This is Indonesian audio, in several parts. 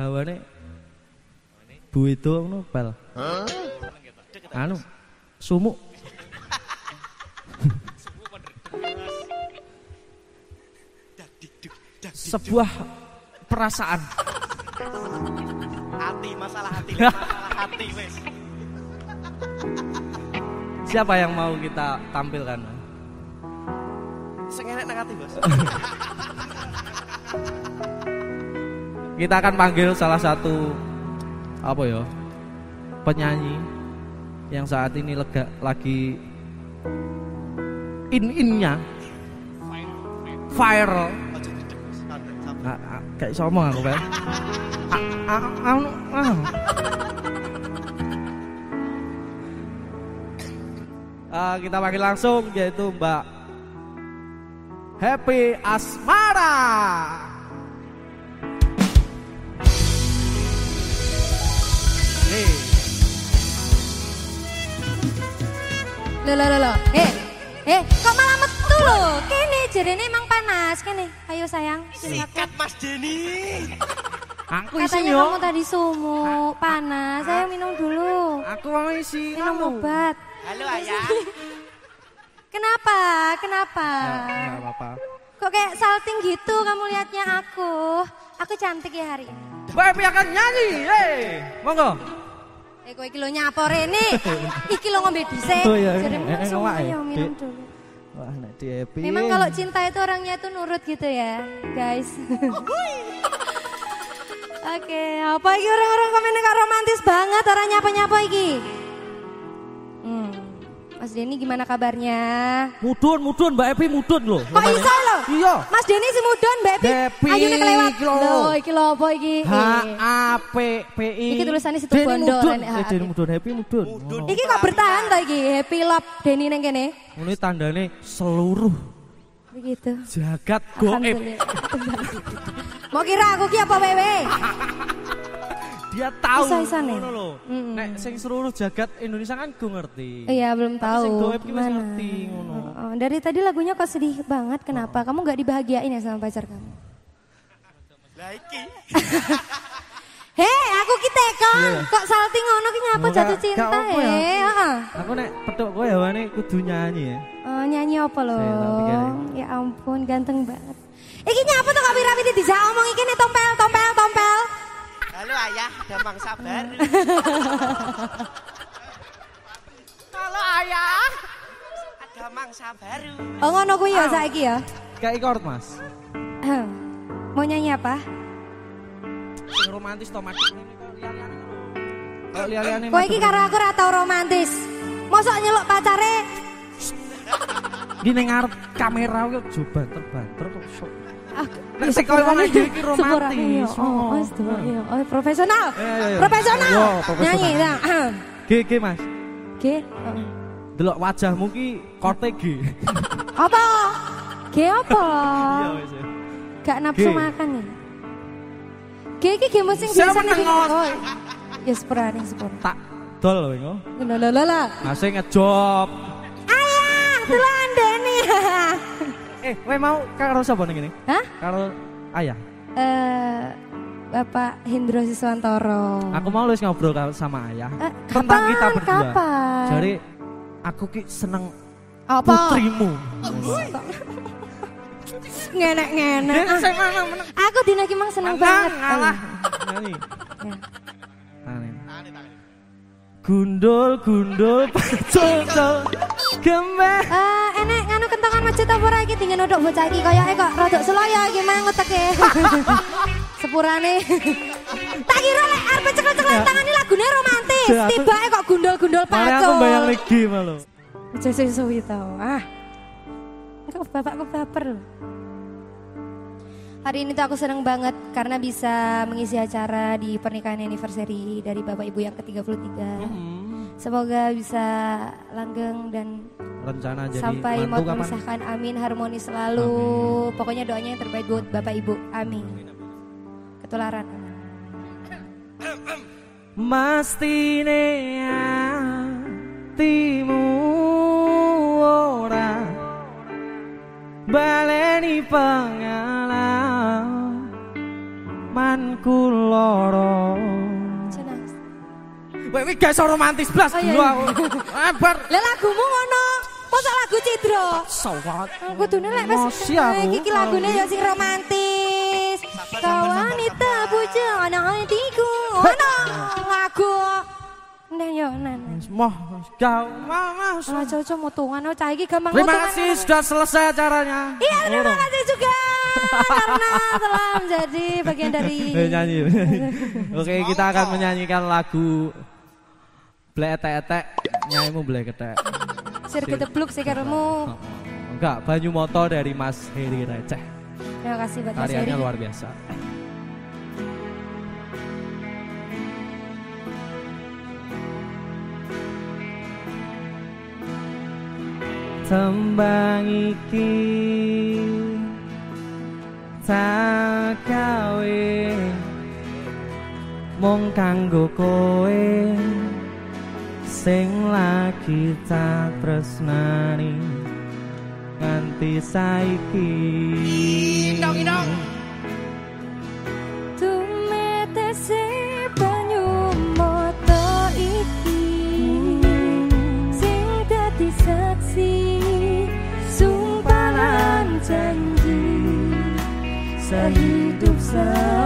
hawane? Bu itu ngono bal? Anu sumuk. Sebuah perasaan. Hati, masalah hati, masalah hati wes. siapa yang mau kita tampilkan? Sing enek nang hati, Bos. kita akan panggil salah satu apa ya penyanyi yang saat ini lega lagi in innya viral. Ah, ah, kayak ngomong aku kan. Ah, kita panggil langsung yaitu Mbak Happy Asmara. Loh, loh, loh, loh. Eh, eh, kok malah metu loh? Kene, jarene emang panas. Kene, ayo sayang. Sikat Mas Denny. aku isi Katanya yo. kamu tadi sumuk, panas. Saya minum dulu. Aku mau isi Minum kamu. obat. Halo Ayah. Kenapa? Kenapa? Nggak apa-apa. Kok kayak salting gitu kamu lihatnya aku? Aku cantik ya hari ini. Happy akan nyanyi. Hey, monggo. Eh, kowe iki lho nyapor ini. Iki lho ngombe dhisik. Oh, iya, Jadi eh, minum eh, ya, ayo minum Dik. dulu. Wah, nek di Happy. Memang kalau cinta itu orangnya tuh nurut gitu ya, guys. Oke, apa iki orang-orang komen kok romantis banget orang nyapa-nyapa iki. Mas Denny gimana kabarnya? Mudun, mudun, Mbak Epi mudun loh. Kok iso lo? Iya. Mas Denny si mudon, Mbak Epi. Happy, Ayune kelewat. Loh, iki lho apa iki? H. A P P I. Iki tulisannya situ Denny bondo, mudun. Eh. Denny mudun, Happy mudun. Mudun. Iki kok bertahan to iki? Happy love Denny neng kene. Ini tandane seluruh Begitu. jagat goib. Mau kira aku ki apa wewe? Dia tahu. Iso-iso nih. ngono lho. Mm-mm. Nek sing seluruh jagat Indonesia kan gue ngerti. Iya belum Tapi tahu. sing goib ki wis Gimana? ngerti, ngono. Oh, oh. Dari tadi lagunya kok sedih banget. Kenapa? Kamu nggak dibahagiain ya sama pacar kamu? Lah iki. Hei, aku ki tekon. Iya. Kok salting ngono ki ngapa Enggak, jatuh cinta? apa ya. Eh, heeh. Aku nek petuk kowe ya wane kudu nyanyi ya. Oh, nyanyi apa? Saya tak pikirin. Ya ampun, ganteng banget. Iki nyapa tuh kak Wira dijak omong iki nih tompel, tompel. Halo Ayah, ada mangsa baru. Halo Ayah. Ada mangsa baru. Oh ngono kuwi ya saiki ya. Kayak chord, Mas. Mau nyanyi apa? Sing romantis to Mas. Kok liane-liane. Kowe iki karo aku ora tau romantis. Mosok nyeluk pacare Gini ngarep kamera kok jo banter-banter kok sok. Nek ya sing kowe ngomong iki romantis. Oh, oh, Oh. iya. oh, profesional. Iya, iya, iya. Profesional. Iya, profesional. Nyanyi, nah. G G Mas. Oke. heeh. Delok wajahmu ki korte G. Apa? Ge apa? Iya ya. Gak nafsu makan ya? Ge iki ge sing biasa meneng, Mas? Oh, ya sepurane, sepurane. Tak dol lho. Lah lah lah lah. Masih ngejob. Ayah, Deni. Eh, kowe mau karo sapa ning ngene? Hah? Karo ayah. Eh Bapak Hendro Siswantoro. Aku mau wis ngobrol sama ayah Eh, tentang kapan? kita berdua. Kapan? Jadi aku ki seneng apa? putrimu. Ngenek-ngenek. Ah. Aku dina ki mang seneng banget. Oh, ya. Tani tani. Gundul gundul pacul gemeh. Masjid apa ora iki dingin odok bocah iki koyoke kok rodok seloyo iki mang ngeteke. Sepurane. tak kira lek arep cekel-cekel Ya. tangan ini lagune romantis. Ya, aku- Tibake kok gundul-gundul Mari aku pacul. bayang lagi malu. Aja suwi tau. Ah. Kok bapakku baper loh. Hari ini tuh aku seneng banget karena bisa mengisi acara di pernikahan anniversary dari Bapak Ibu yang ke-33. Hmm. Semoga bisa langgeng dan Rencana jadi sampai mantu mau kapan? memisahkan. Amin, harmonis selalu. Pokoknya doanya yang terbaik buat Bapak Ibu. Amin. Ketularan. Mastine atimu ora baleni pengalam Tanganku loro gak iso romantis blas Oh, iya, dulu iya. aku. Lah lagumu ngono. Masa lagu Cidro? Sawat. Tuh nek wis iki lagune ya sing romantis. Kau wanita pujana hatiku. Ono lagu. Nah yo nan. Moh, mau. Ora cocok mutungan oh cah iki gampang Terima mutungan. kasih sudah selesai acaranya. Iya terima Urung. kasih juga karena telah menjadi bagian dari Eh, nyanyi. Oke, kita akan menyanyikan lagu Blek etek-etek, nyanyimu blek etek. Sirkuit bluk sih karemu. Enggak, Banyu Moto dari Mas Heri Receh. Terima kasih buat Mas Heri. luar biasa. Tembang iki tak gawe mung kanggo kowe sing lagi tak tresnani nganti saiki Indong, indong. Tumetese banyu moto iki sing dadi saksi sumpah lan janji sehidup semati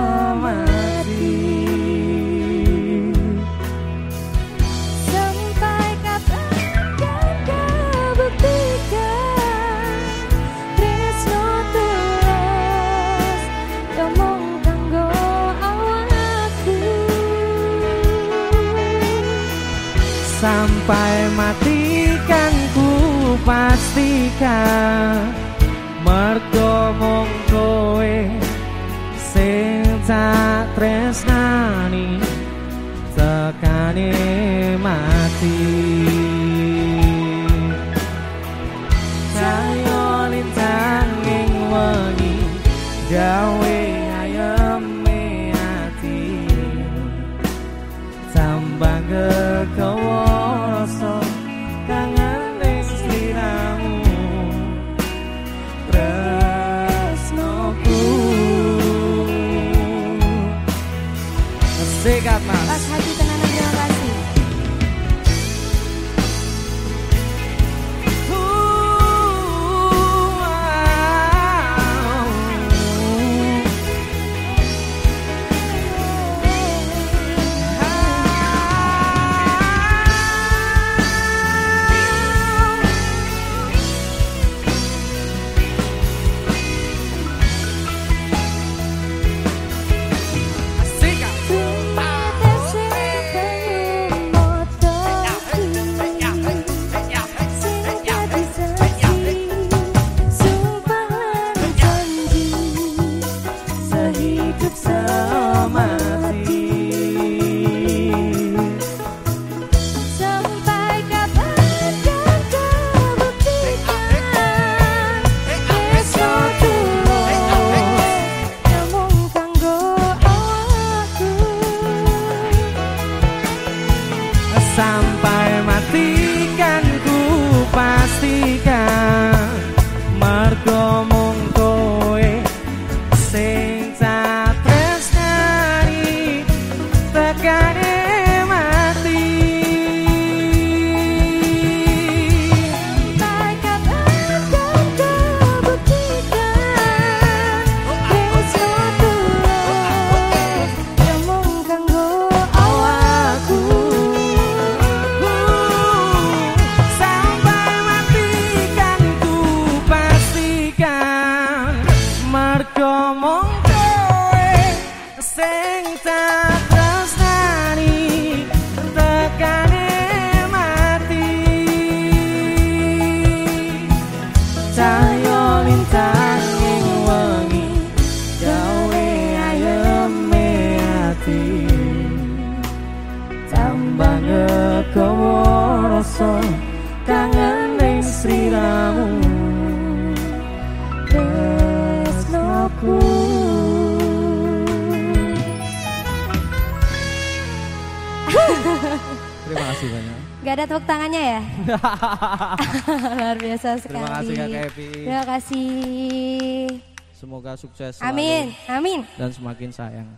sampai mati kan ku pastikan mergo mung kowe sing tak tresnani tekane mati. Sayo lintang ing wengi gawe ayeme ati. Tambah kekowo terima kasih banyak Gak ada tepuk tangannya ya? Luar biasa sekali. Terima kasih, Kak Evi. Terima kasih. semoga sukses selalu Amin, amin. dan semakin sayang.